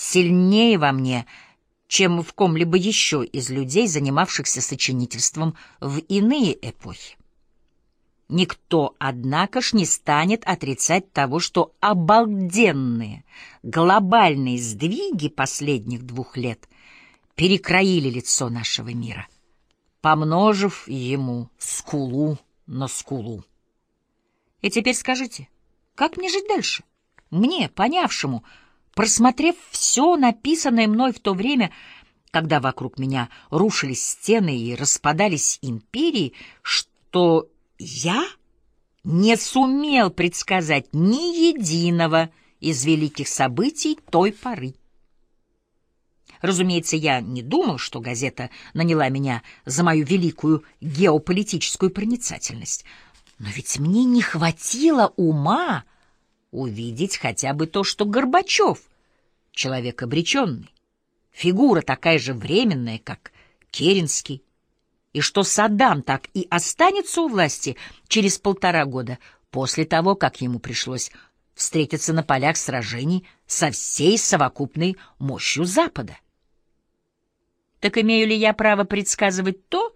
сильнее во мне, чем в ком-либо еще из людей, занимавшихся сочинительством в иные эпохи. Никто, однако ж, не станет отрицать того, что обалденные глобальные сдвиги последних двух лет перекроили лицо нашего мира, помножив ему скулу на скулу. И теперь скажите, как мне жить дальше? Мне, понявшему, просмотрев все написанное мной в то время, когда вокруг меня рушились стены и распадались империи, что я не сумел предсказать ни единого из великих событий той поры. Разумеется, я не думал, что газета наняла меня за мою великую геополитическую проницательность. Но ведь мне не хватило ума увидеть хотя бы то, что Горбачев — человек обреченный, фигура такая же временная, как Керенский, и что Саддам так и останется у власти через полтора года после того, как ему пришлось встретиться на полях сражений со всей совокупной мощью Запада. Так имею ли я право предсказывать то,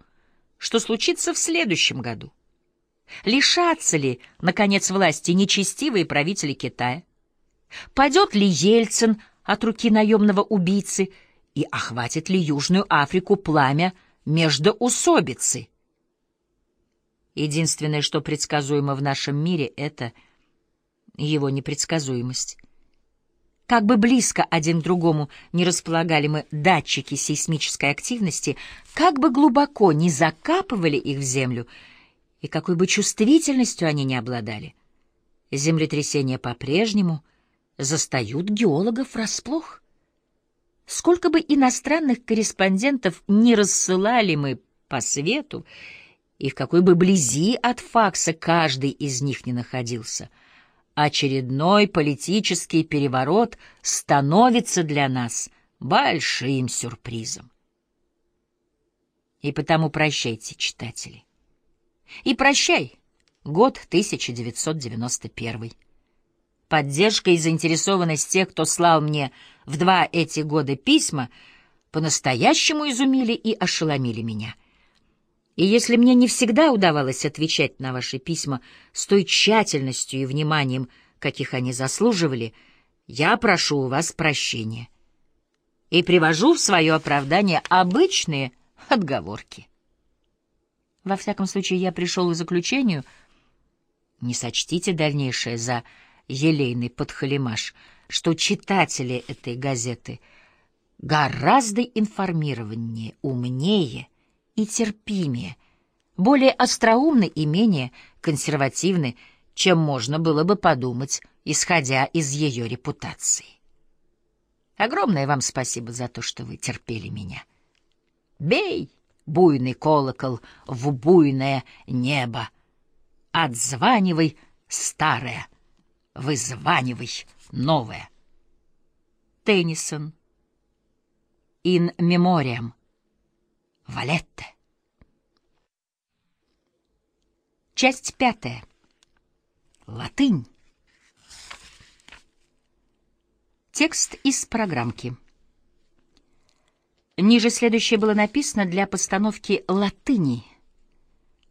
что случится в следующем году? Лишатся ли, наконец, власти нечестивые правители Китая? Падет ли Ельцин от руки наемного убийцы и охватит ли Южную Африку пламя междоусобицы. Единственное, что предсказуемо в нашем мире, — это его непредсказуемость. Как бы близко один к другому не располагали мы датчики сейсмической активности, как бы глубоко не закапывали их в землю, и какой бы чувствительностью они не обладали, землетрясения по-прежнему застают геологов врасплох. Сколько бы иностранных корреспондентов не рассылали мы по свету, и в какой бы близи от факса каждый из них не находился, очередной политический переворот становится для нас большим сюрпризом. И потому прощайте, читатели. И прощай, год 1991. Поддержка и заинтересованность тех, кто слал мне в два эти года письма, по-настоящему изумили и ошеломили меня. И если мне не всегда удавалось отвечать на ваши письма с той тщательностью и вниманием, каких они заслуживали, я прошу у вас прощения и привожу в свое оправдание обычные отговорки. Во всяком случае, я пришел к заключению, не сочтите дальнейшее за елейный подхалимаш, что читатели этой газеты гораздо информированнее, умнее и терпимее, более остроумны и менее консервативны, чем можно было бы подумать, исходя из ее репутации. Огромное вам спасибо за то, что вы терпели меня. Бей, буйный колокол, в буйное небо. Отзванивай, старое вызванивай новое. Теннисон. In memoriam. Валетте. Часть пятая. Латынь. Текст из программки. Ниже следующее было написано для постановки латыни.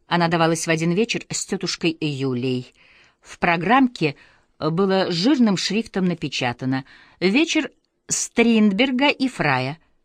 Она давалась в один вечер с тетушкой Юлей. В программке было жирным шрифтом напечатано «Вечер Стринберга и Фрая»,